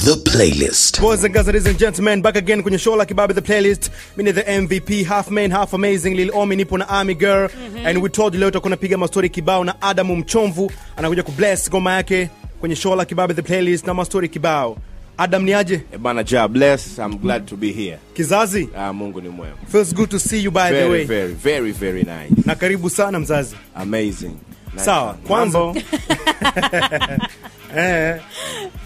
The Playlist. Boys and girls, ladies and gentlemen, back again kwenye show la Kibabe the playlist. Mimi ni the MVP, half man, half amazing, Lil Omi nipo na Army Girl. Mm -hmm. And we told you leo tutakuwa napiga mastori kibao na Adamu Mchomvu anakuja kubless ngoma yake kwenye show la Kibabe the playlist na mastori kibao. Adam ni aje? Eh, Bana ja bless. I'm glad to be here. Kizazi? Ah, Mungu ni mwema. Feels good to see you by very, the way. very very very nice. Na karibu sana mzazi. Amazing. Nice. Sawa, kwanza eh,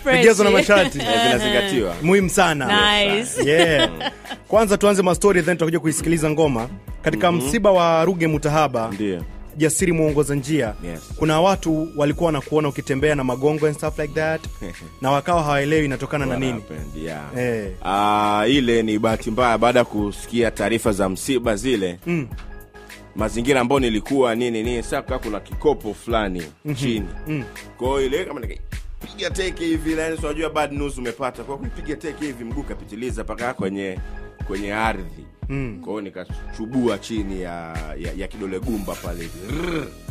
Fresh. vigezo na masharti. eh, vinazingatiwa. Muhimu sana. Nice. Yeah. Kwanza tuanze mastori then tutakuja kuisikiliza ngoma. Katika msiba wa Ruge Mutahaba, Ndiyo. Jasiri mwongoza njia Yes. kuna watu walikuwa wanakuona ukitembea na magongo and stuff like that na wakawa hawaelewi inatokana na nini happened? Yeah. Eh. Uh, ile ni bahati mbaya baada ya kusikia taarifa za msiba zile. Mm. Mazingira ambayo nilikuwa nini nini sasa kuna kikopo fulani chini. Mm. Kwa hiyo ile kama piga teke hivi yani unajua bad news umepata. Kwa kupiga teke hivi mguu kapitiliza mpaka kwenye kwenye ardhi. Mm. kwao nikachubua chini ya, ya, ya kidole gumba pale hivi.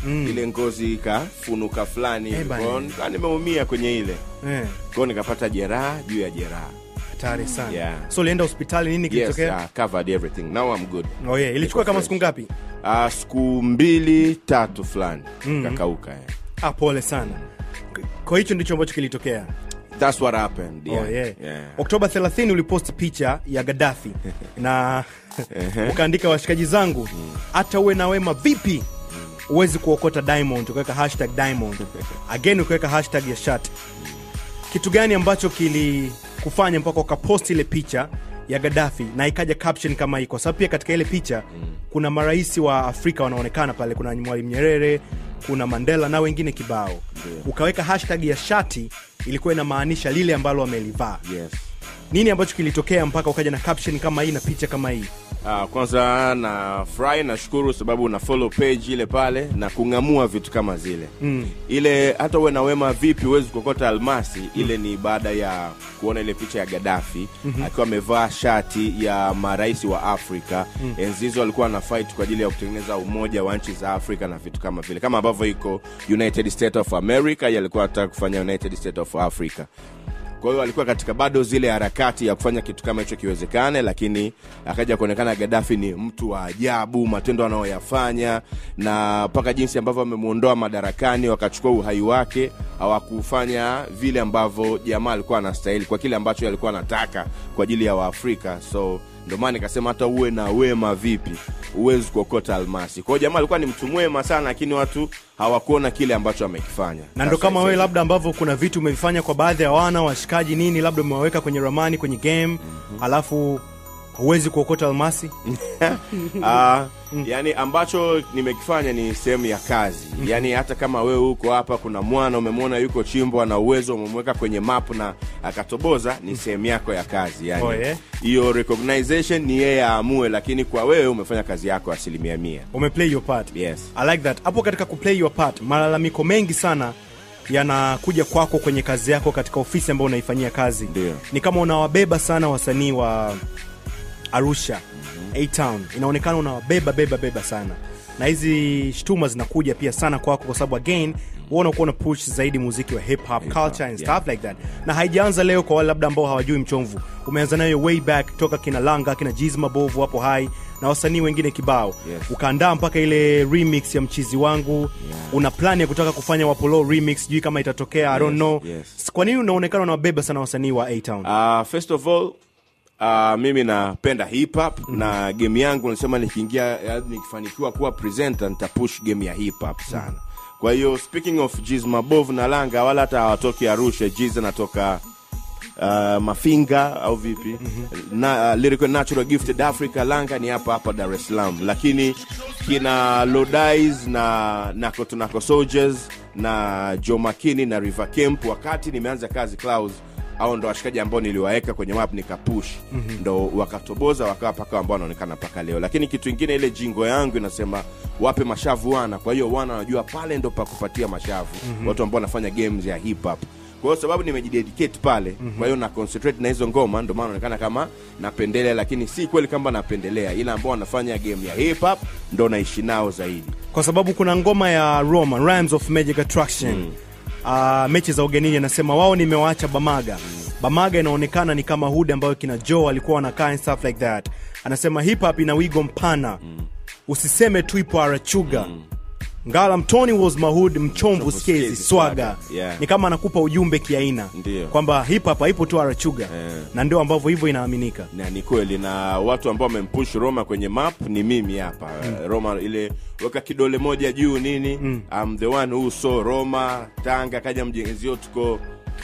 mm. Ile ngozi ikafunuka fulani hivi. kwao Kwa bana. hiyo nika- nimeumia kwenye ile. Eh, kwao nikapata jeraha juu ya jeraha. hatari sana Yeah. so ulienda hospitali nini Yes, kilitokea uh, covered everything. Now I'm good. oh, yeah. ilichukua kama siku ngapi Uh, siku mbili tatu fulani mm. kakauka. yeah. ah, pole sana kwa hicho ndicho ambacho kilitokea. That's what happened. Yeah. Oh, yeah. Yeah. oktoba 30 ulipost picha ya gadafi na ukaandika washikaji zangu hata uwe na wema vipi huwezi kuokota diamond ukaweka hashtag diamond. Again ukaweka hashtag ya shat kitu gani ambacho kilikufanya mpaka ukapost ile picha ya gadafi na ikaja caption kama hii? Kwa sababu pia katika ile picha kuna marais wa afrika wanaonekana pale kuna mwalimu nyerere kuna mandela na wengine kibao yeah. ukaweka hashtag ya shati ilikuwa inamaanisha lile ambalo amelivaa Yes. nini ambacho kilitokea mpaka ukaja na caption kama hii na picha kama hii Uh, kwanza na furahi nashukuru sababu na follow page ile pale na kung'amua vitu kama zile mm. ile hata uwe na wema vipi huwezi kuokota almasi ile ni baada ya kuona ile picha ya gadafi mm-hmm. akiwa amevaa shati ya marais wa afrika mm. enzi hizo alikuwa na fight kwa ajili ya kutengeneza umoja wa nchi za afrika na vitu kama vile kama ambavyo iko united state of america yalikuwa alikuwa anataka kufanya united state of africa kwa hiyo alikuwa katika bado zile harakati ya kufanya kitu kama hicho kiwezekane lakini akaja kuonekana gadafi ni mtu wa ajabu matendo anayoyafanya na mpaka jinsi ambavyo amemwondoa madarakani wakachukua uhai wake hawakufanya vile ambavyo jamaa alikuwa anastahili kwa kile ambacho alikuwa anataka kwa ajili ya waafrika. So ndio maana nikasema hata uwe na wema vipi? Huwezi kuokota almasi. Kwao jamaa alikuwa ni mtu mwema sana lakini watu hawakuona kile ambacho amekifanya. Na ndo kama wewe labda ambavyo kuna vitu umevifanya kwa baadhi ya wana washikaji nini labda umewaweka kwenye ramani kwenye game mm-hmm. alafu huwezi kuokota almasi Ah, yani ambacho nimekifanya ni sehemu ya kazi. Mm. yani hata kama wewe huko hapa kuna mwana umemwona yuko chimbo ana uwezo umemweka kwenye map na akatoboza ni sehemu yako ya kazi. Yani Oh, yeah. hiyo recognition ni yeye aamue lakini kwa wewe umefanya kazi yako asilimia mia. Umeplay your part. Yes. i like that. Hapo katika kuplay your part malalamiko mengi sana yanakuja kwako kwenye kazi yako katika ofisi ambayo unaifanyia kazi. Deo. ni kama unawabeba sana wasanii wa arusha a-town inaonekana unawabeba beba beba sana na hizi shtuma zinakuja pia sana kwako kwa sababu again wewe unakuwa una push zaidi muziki wa hip hop culture and yeah. stuff like that na haijaanza leo kwa wale labda ambao hawajui mchomvu umeanza nayo way back toka kina langa kina jiz mabovu hapo hai na wasanii wengine kibao Yes. ukaandaa mpaka ile remix ya mchizi wangu yeah. una plan ya kutaka kufanya wapolo remix sijui kama itatokea yes, i don't know yes. kwa nini unaonekana unawabeba sana wasanii wa a-town Uh, first of all uh, mimi napenda hip hop na game yangu nasema nikiingia yaani nikifanikiwa kuwa presenter nitapush game ya hip hop sana. Kwa hiyo speaking of Jiz Mabov na Langa wala hata hawatoki Arusha Jiz anatoka uh, Mafinga au vipi? Mm-hmm. na, uh, lyrical natural gifted Africa Langa ni hapa hapa Dar es Salaam. Lakini kina Lodais na na Kotonako Soldiers na Joe Makini na River Camp wakati nimeanza kazi Clouds au ndo washikaji ambao niliwaweka kwenye map nikapush mm-hmm. ndo wakatoboza wakawa paka ambao wanaonekana mpaka leo lakini kitu ingine ile jingo yangu inasema wape mashavu wana kwa hiyo wana wanajua pale ndo pakupatia mashavu mm-hmm. watu ambao wanafanya games ya hip hop kwa hiyo sababu nimejidedicate pale mm-hmm. kwa hiyo na concentrate na hizo ngoma ndio maana naonekana kama napendelea lakini si kweli kwamba napendelea ila ambao wanafanya game ya hip hop ndo naishi nao zaidi kwa sababu kuna ngoma ya Roma Rhymes of Magic Attraction mm. Uh, mechi za ugenini anasema wao nimewaacha Bamaga. Bamaga inaonekana ni kama hood ambayo kina joe alikuwa wanakaa and stuff like that. Anasema hip hop ina wigo mpana. Usiseme tu ipo arachuga ngala mtoni was mahud mchomvu skezi swaga swaga. Yeah. ni kama anakupa ujumbe kiaina kwamba hip hop haipo tu arachuga yeah. na ndio ambavyo hivyo inaaminika na ni kweli na watu ambao wamempush roma kwenye map ni mimi hapa mm. roma ile weka kidole moja juu nini mm. I'm the one who saw roma tanga kaja mjengezio tuko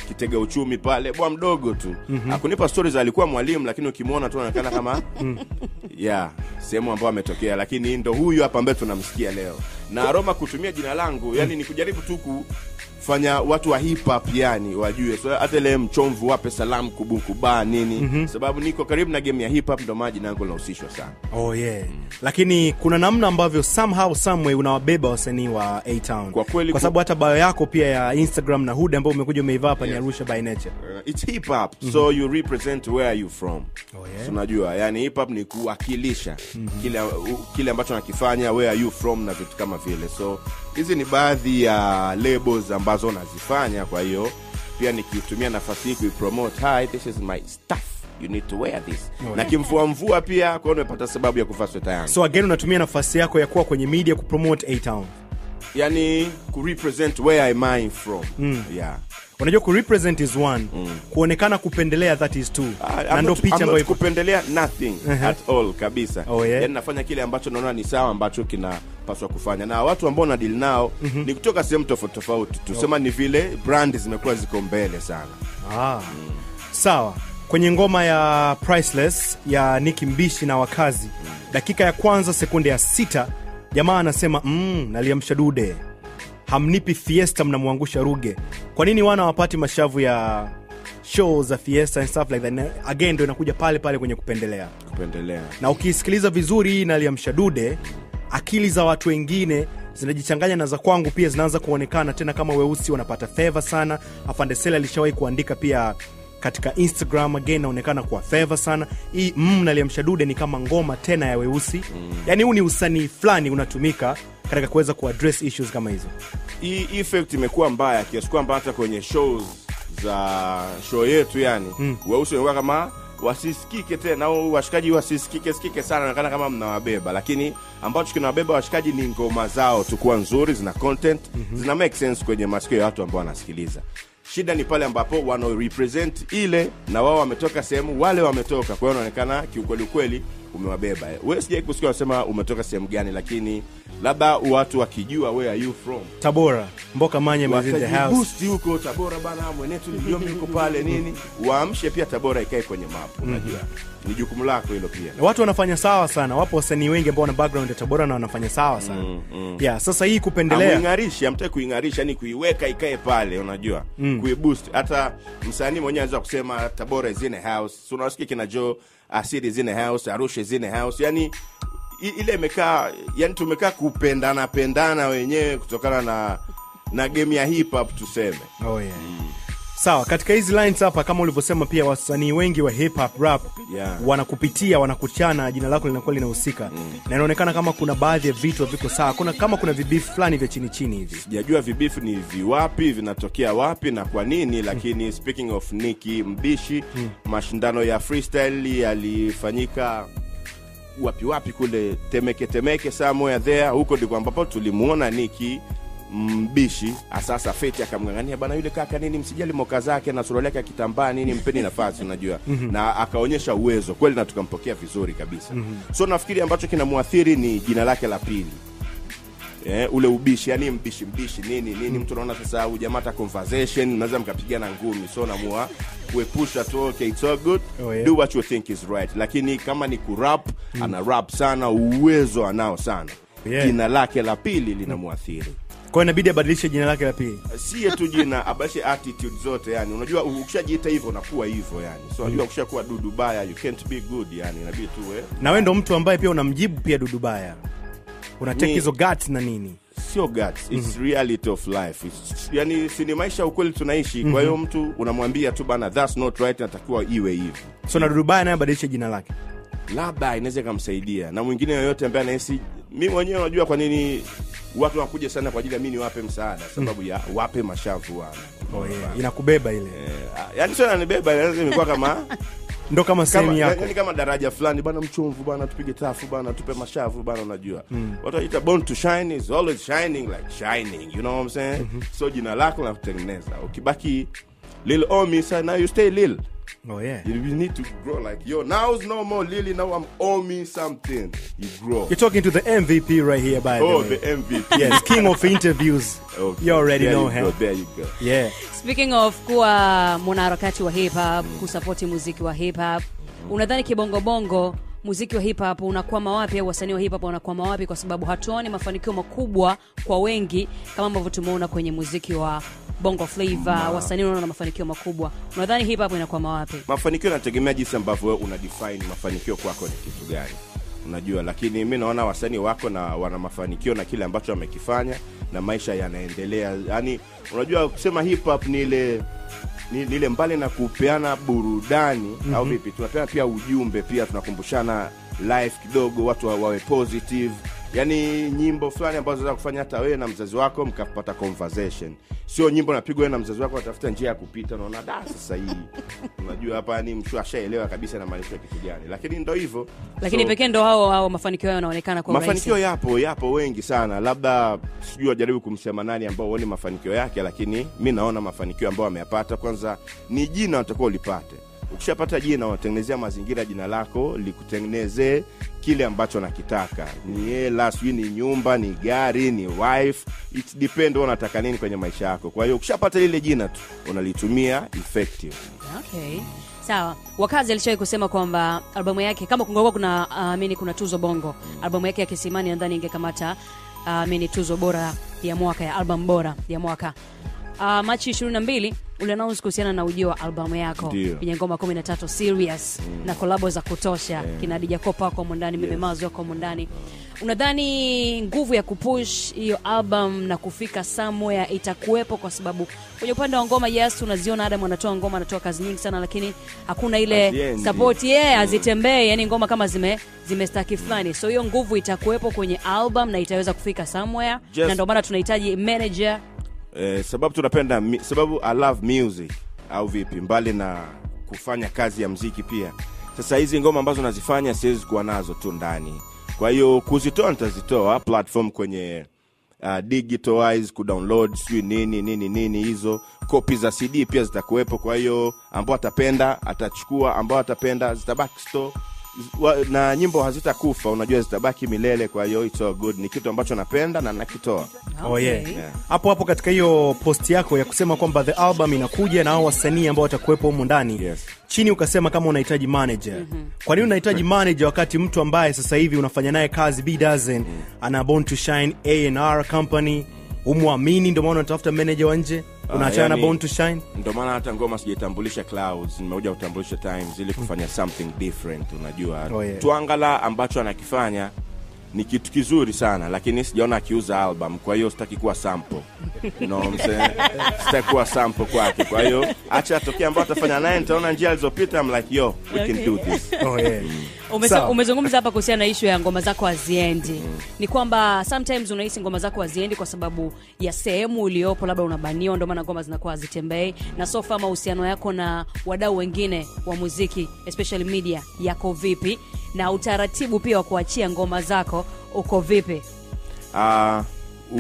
kitega uchumi pale. Bwa mdogo tu. Mm-hmm. akunipa stories alikuwa mwalimu lakini ukimwona tu anaonekana kama yeah sehemu ambayo ametokea. Lakini ndo huyu hapa ambaye tunamsikia leo. Na roma kutumia jina langu yani ni kujaribu tu kufanya watu wa hip hop yani wajue so hata ile mchomvu wape salamu kubukuba nini mm-hmm. sababu niko karibu na game ya hip hop ndo maji jina langu linahusishwa sana oh yeah mm. lakini kuna namna ambavyo somehow someway unawabeba wasanii wa a town Kwa kweli kwa sababu hata bio yako pia ya instagram na hood ambayo umekuja umeivaa hapa yes. ni arusha by nature uh, it's hip hop mm-hmm. so you represent where are you from Oh, yeah? so unajua yani hip hop ni kuwakilisha mm-hmm. kile, kile ambacho nakifanya where are you from na vitu kama vile so hizi ni baadhi ya labels ambazo nazifanya kwa hiyo pia nikitumia nafasi hii kuipromote hi this is my stuff. You need to wear this. Na kimvua mvua pia kwao nimepata sababu ya kuvaa sweta yangu. So again unatumia nafasi yako ya kuwa kwenye media kupromote a town yani kurepresent where am I from mm. yeah unajua kurepresent is one mm. kuonekana kupendelea that is two uh, na ndo picha ambayo kupendelea nothing uh-huh. at all kabisa Oh, yeah? yani nafanya kile ambacho naona ni sawa ambacho kinapaswa kufanya na watu ambao na deal nao mm-hmm. ni kutoka sehemu tofauti tofauti tusema ni vile brand zimekuwa ziko mbele sana ah. mm. sawa kwenye ngoma ya priceless ya niki mbishi na wakazi dakika ya kwanza sekunde ya sita jamaa anasema mm, naliamsha dude. Hamnipi fiesta mnamwangusha ruge. Kwa nini wana wapati mashavu ya show za fiesta and stuff like that? Na again ndo inakuja pale pale kwenye kupendelea. Kupendelea. Na ukisikiliza vizuri hii naliamsha dude akili za watu wengine zinajichanganya na za kwangu pia zinaanza kuonekana tena kama weusi wanapata feva sana. Afandesel alishawahi kuandika pia katika instagram again naonekana kuwa feva sana hii mm, naliamsha dude ni kama ngoma tena ya weusi mm. yaani huu ni usanii fulani unatumika katika kuweza kuaddress issues kama hizo hii effect imekuwa mbaya kiasi kwamba hata kwenye shows za show yetu yani mm. weusi wamekuwa kama wasisikike tena au washikaji wasisikike sikike sana naonekana kama mnawabeba lakini ambacho kinawabeba washikaji ni ngoma zao tukuwa nzuri zina content mm-hmm. zina make sense kwenye masikio ya watu ambao wanasikiliza shida ni pale ambapo wanaorepresent ile na wao wametoka sehemu wale wametoka. Kwa hiyo inaonekana kiukweli ukweli umewabeba. Wewe. sijai kusikia wanasema umetoka sehemu gani lakini labda watu wakijua where are you from. Tabora mboka manye wakajibusti huko tabora bana mwenetu lijomi huko pale nini. Waamshe pia tabora ikae kwenye map unajua. Ni jukumu lako hilo pia. Watu wanafanya sawa sana. Wapo wasanii wengi ambao wana background ya tabora na wanafanya sawa sana. Mm, mm. yeah, sasa hii kupendelea kuing'arisha, amtaki kuing'arisha yani kuiweka ikae pale unajua. Mm. kuiboost. Hata msanii mwenyewe anaweza kusema tabora is in a house. So unasikia kina jo asiri zine house arusha zine house. Yani ile imekaa yani tumekaa kupendana pendana wenyewe kutokana na na game ya hip hop tuseme. Oh, yeah. Sawa katika hizi lines hapa kama ulivyosema pia wasanii wengi wa hip hop rap Yeah. wanakupitia wanakuchana jina lako linakuwa linahusika mm. na inaonekana kama kuna baadhi ya vitu viko sawa kuna kama kuna vibifu fulani vya chini chini hivi sijajua vibifu ni viwapi vinatokea wapi na kwa nini lakini mm. speaking of niki mbishi mm. mashindano ya freestyle yalifanyika wapi wapi kule temeke temeke somewhere there huko ndiko ambapo tulimuona niki mbishi asasa feti akamngangania bana yule kaka nini msijali moka zake na suruali yake ya kitambaa nini mpeni nafasi unajua. Na akaonyesha uwezo kweli na tukampokea vizuri kabisa. So nafikiri ambacho kinamwathiri ni jina lake la pili. Eh, ule ubishi yani mbishi mbishi nini nini. Mtu unaona sasa huyu jamaa hata conversation unaweza mkapigana ngumi. So namua kuepusha tu okay, it's all good. Oh, yeah. do what you think is right. Lakini kama ni kurap ana rap sana uwezo anao sana. Yeah. jina lake la pili linamwathiri kwao inabidi abadilishe jina lake la pili. Si tu jina abashe attitude zote yani. Unajua ukishajiita hivyo unakuwa hivyo yani. So unajua ukishakuwa dudu baya you can't be good yani. Inabidi tu we na wewe ndo mtu ambaye pia unamjibu pia dudubaya Una take hizo guts na nini? Sio guts it's mm -hmm. reality of life. It's, yani si ni maisha ukweli tunaishi kwa hiyo mtu unamwambia tu bana that's not right natakiwa iwe hivi. So na dudubaya naye abadilishe jina lake. Labda inaweza ikamsaidia. Na mwingine yoyote ambaye anahisi mi mwenyewe unajua kwa nini watu wanakuja sana kwa ajili ya mi niwape msaada sababu ya wape mashavu wana oh, yeah. inakubeba ile yeah. yaani sio nanibeba inaweza imekuwa kama ndo kama sehemu yako yani kama daraja fulani bana mchumvu bana tupige tafu bana tupe mashavu bana unajua mm. watu wanaita born to shine is always shining like shining you know what I'm saying mm-hmm. so jina lako la kutengeneza ukibaki lil omi sana you stay lil oh, yeah. you you need to grow like yo now it's no more lily now I'm omi something you grow You're talking to the MVP right here, by oh the way. Oh, the MVP Yes, king of interviews. Okay, You already there know you him. go, there you go Yeah. speaking of kuwa mwanaharakati wa hip hop kusapoti muziki wa hip hop unadhani kibongobongo muziki wa hip hop unakwama wapi au wasanii wa hip hop wanakwama wapi kwa sababu hatuoni mafanikio makubwa kwa wengi kama ambavyo tumeona kwenye muziki wa bongo flava wasanii unaona mafanikio makubwa. Unadhani hip hop inakwama wapi? Mafanikio yanategemea jinsi ambavyo wewe una define mafanikio kwako ni kitu gani. Unajua lakini mi naona wasanii wako na wana mafanikio na kile ambacho wamekifanya na maisha yanaendelea. Yaani unajua kusema hip hop ni ile ni ni ile mbali na kupeana burudani mm-hmm. au vipi tunapeana pia ujumbe pia tunakumbushana life kidogo watu wawe positive yaani nyimbo fulani ambazo zinaweza kufanya hata wewe na mzazi wako mkapata conversation. Sio nyimbo napigwa wewe na mzazi wako atafuta njia ya kupita unaona da sasa hii. Unajua hapa yani mtu ashaelewa kabisa na maanisha kitu gani. Lakini ndo hivyo. Lakini So, pekee ndo hao hao mafanikio yao yanaonekana kwa mafanikio yapo yapo wengi sana. Labda sijui wajaribu kumsema nani ambao huoni mafanikio yake lakini mi naona mafanikio ambayo ameyapata. Kwanza ni jina watakuwa ulipate ukishapata jina unatengenezea mazingira jina lako likutengenezee kile ambacho nakitaka ni hela sijui ni nyumba ni gari ni wife. It depend unataka nini kwenye maisha yako. Kwa hiyo ukishapata lile jina tu unalitumia effective. Okay. Sawa. Wakazi alishawahi kusema kwamba albamu yake kama kungekuwa kuna uh, kuna tuzo bongo albamu yake ya kisimani nadhani ingekamata uh, mini tuzo bora ya mwaka ya albamu bora ya mwaka uh, machi 22 uliannounce kuhusiana na ujio wa albamu yako yenye ngoma 13 serious mm. na kolabo za kutosha. Yeah. kina Dija Kopa wako humo ndani Mimi Mazo wako humo ndani. Unadhani nguvu ya kupush hiyo album na kufika somewhere itakuwepo? Kwa sababu kwenye upande wa ngoma yes tunaziona Adam anatoa ngoma anatoa kazi nyingi sana lakini hakuna ile support support yeah azitembee yani ngoma kama zime zimestaki fulani. So hiyo nguvu itakuwepo kwenye album na itaweza kufika somewhere. Na ndio maana tunahitaji manager eh, sababu tunapenda sababu i love music. Au vipi? Mbali na kufanya kazi ya mziki pia. Sasa hizi ngoma ambazo nazifanya siwezi kuwa nazo tu ndani. Kwa hiyo kuzitoa nitazitoa. Platform kwenye uh, digitalize kudownload sijui nini nini nini hizo. Kopi za cd pia zitakuwepo. Kwa hiyo ambao atapenda atachukua. Ambao atapenda zitabaki store na nyimbo hazitakufa unajua zitabaki milele kwa hiyo it's all good ni kitu ambacho napenda na nakitoa Oh, yeah. Okay. Yeah. hapo hapo katika hiyo post yako ya kusema kwamba the album inakuja na hao wasanii ambao watakuwepo humu ndani Yes. chini ukasema kama unahitaji manager mm-hmm. kwa nini unahitaji manager wakati mtu ambaye sasa hivi unafanya naye kazi b dozen mm -hmm. ana born to shine A&R company umwamini ndio maana unatafuta manager wa nje unaachana na yani- born to shine Ndio maana hata ngoma sijaitambulisha clouds nimekuja kutambulisha times ili kufanya something different unajua Oh, yeah. tuangala ambacho anakifanya ni kitu kizuri sana lakini sijaona akiuza album kwa hiyo sitaki kuwa sample no, know what I'm saying? sitaki kuwa sample kwake kwa hiyo acha atokee ambao atafanya naye nitaona njia alizopita I'm like yo we can do this oh, yeah. Umezungumza hapa kuhusiana na ishu ya ngoma zako haziendi. Ni kwamba sometimes unahisi ngoma zako haziendi kwa sababu ya sehemu uliopo labda unabaniwa ndio maana ngoma zinakuwa hazitembei. Na sofa mahusiano yako na wadau wengine wa muziki especially media yako vipi? Na utaratibu pia wa kuachia ngoma zako uko vipi? Uh,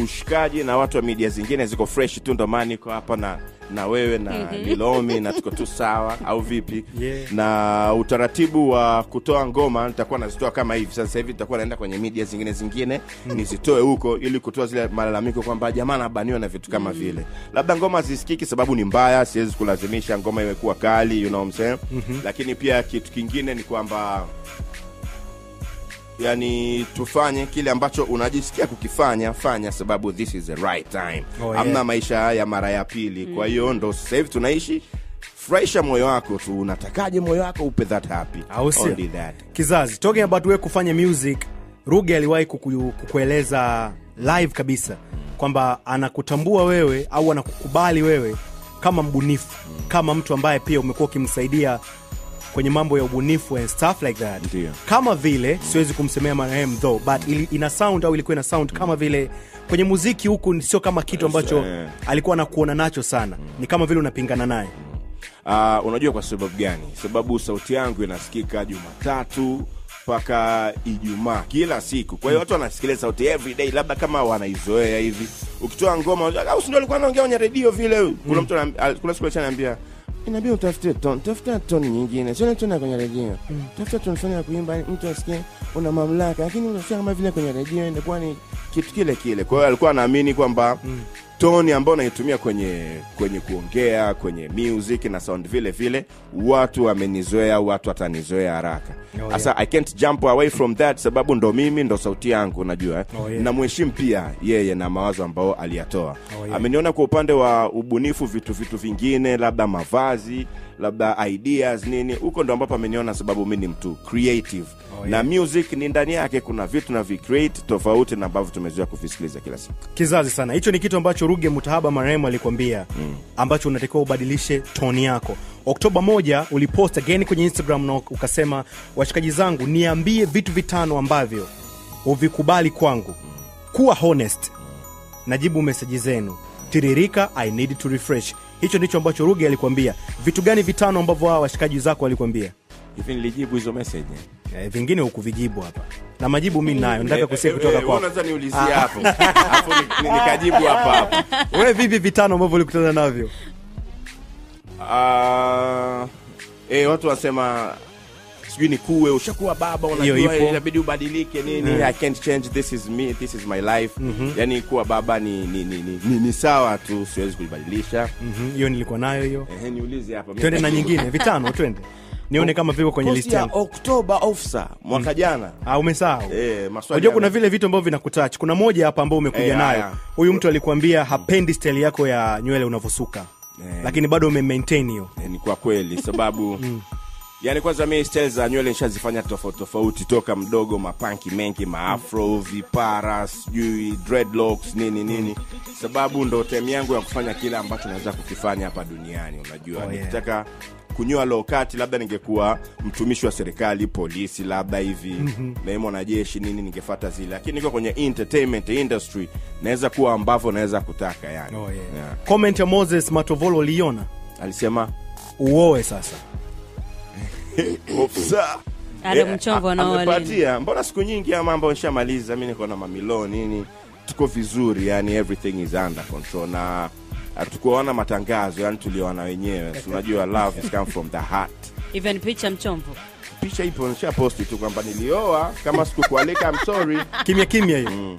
ushikaji na watu wa media zingine ziko fresh tu ndio maana niko hapa na na wewe na lilomi na tuko tu sawa au vipi? Yeah. na utaratibu wa kutoa ngoma nitakuwa nazitoa kama hivi. Sasa hivi nitakuwa naenda kwenye media zingine zingine nizitoe huko ili kutoa zile malalamiko kwamba jamaa nabaniwa na vitu kama vile. Labda ngoma zisikiki sababu ni mbaya siwezi kulazimisha ngoma iwe kuwa kali you know mm-hmm. lakini pia kitu kingine ni kwamba yani tufanye kile ambacho unajisikia kukifanya fanya sababu this is the right time. Oh, yeah. amna maisha haya mara ya pili. Mm. kwa hiyo ndo sasa hivi tunaishi. Furahisha moyo wako tu. Unatakaje moyo wako upe that happy? Only that. Kizazi talking about we kufanya music ruge aliwahi kuku, kukueleza live kabisa kwamba anakutambua wewe au anakukubali wewe kama mbunifu kama mtu ambaye pia umekuwa ukimsaidia kwenye mambo ya ubunifu and stuff like that Ndiyo. kama vile siwezi kumsemea marehemu though but ili, ina sound au ilikuwa ina sound kama vile kwenye muziki huku sio kama kitu ambacho eh. alikuwa anakuona nacho sana ni kama vile unapingana naye Uh, unajua kwa sababu gani? Sababu sauti yangu inasikika Jumatatu mpaka Ijumaa kila siku. Kwa hiyo watu wanasikiliza sauti every day, labda kama wanaizoea hivi. Ukitoa ngoma au si ndio alikuwa anaongea kwenye redio vile. Kuna mtu kuna siku aliniambia inabidi utafute ton, tafuta ton nyingine, sio tona kwenye redio. Mm. Tafuta ton fulani ya kuimba mtu asikie una mamlaka, lakini unasikia kama vile kwenye redio inakuwa ni kitu kile kile. Kwa hiyo alikuwa anaamini kwamba toni ambayo naitumia kwenye kwenye kuongea kwenye music na sound vile vile watu wamenizoea watu watanizoea haraka Oh, yeah. i can't jump away from that sababu ndo mimi ndo sauti yangu najua eh? Oh, yeah. namheshimu pia yeye na mawazo ambao aliyatoa Oh, yeah. ameniona kwa upande wa ubunifu vitu vitu vingine labda mavazi labda ideas nini huko ndo ambapo ameniona sababu mi ni mtu creative. Oh, yeah. na music ni ndani yake kuna vitu na vicreate tofauti na ambavyo tumezoea kuvisikiliza kila siku. Kizazi sana. Hicho ni kitu ambacho ruge mutahaba marehemu alikwambia mm. ambacho unatakiwa ubadilishe toni yako. Oktoba moja ulipost again kwenye instagram na ukasema washikaji zangu niambie vitu vitano ambavyo uvikubali kwangu. Kuwa honest. Najibu meseji zenu. Tiririka i need to refresh hicho ndicho ambacho ruge alikwambia. Vitu gani vitano ambavyo hawa washikaji zako walikwambia? Hivi nilijibu hizo message. Eh, vingine hukuvijibu hapa. Na majibu mi nayo. Nataka kusikia Eh, kutoka eh, kwako. unaweza hapo? Nikajibu hapa hapa. Wewe vipi vitano ambavyo ulikutana navyo? Ah, eh, watu wanasema sijui ni kuwe ushakuwa baba unajua inabidi ubadilike nini i can't change this is me this is my life. Mm-hmm. yani kuwa baba ni ni, ni, ni, ni, ni sawa tu siwezi kujibadilisha mm-hmm. hiyo nilikuwa nayo hiyo. Ehe, niulize hapa. Twende na nyingine vitano twende. Nione kama viko kwenye list ya yangu. Oktoba ofsa mwaka jana. Ah, umesahau. Eh, maswali unajua kuna vile vitu ambavyo vinakutach kuna moja hapa ambao umekuja e, nayo. Huyu mtu alikuambia hapendi style yako ya nywele unavyosuka. Eh. lakini bado umemaintain hiyo. Eh, ni kwa kweli sababu yani kwanza mi stel za nywele nishazifanya tofauti tofauti toka mdogo mapanki mengi maafro vipara sijui dreadlocks nini nini sababu ndo tem yangu ya kufanya kile ambacho naweza kukifanya hapa duniani unajua Oh, yeah. nikitaka kunyoa lokati labda ningekuwa mtumishi wa serikali polisi labda hivi mm-hmm. jeshi nini ningefata zile lakini niko kwenye entertainment industry naweza kuwa ambavyo naweza kutaka yani oh, yeah. Yeah. comment ya moses matovolo uliiona alisema uoe sasa ofisa. Adam Eh, Mchomvo a- anaoa mbona siku nyingi ya mambo nishamaliza mi niko na mamilo nini? Tuko vizuri yani everything is under control. Na hatukuona matangazo yani tuliona wenyewe. Unajua love is come from the heart. Even picha Mchombo picha ipo nisha posti tu kwamba nilioa kama sikukualika I'm sorry. Kimya kimya hiyo. Mm.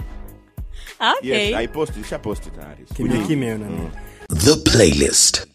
okay. Yes i posti nisha posti tayari kimya kimya hiyo nani? The playlist.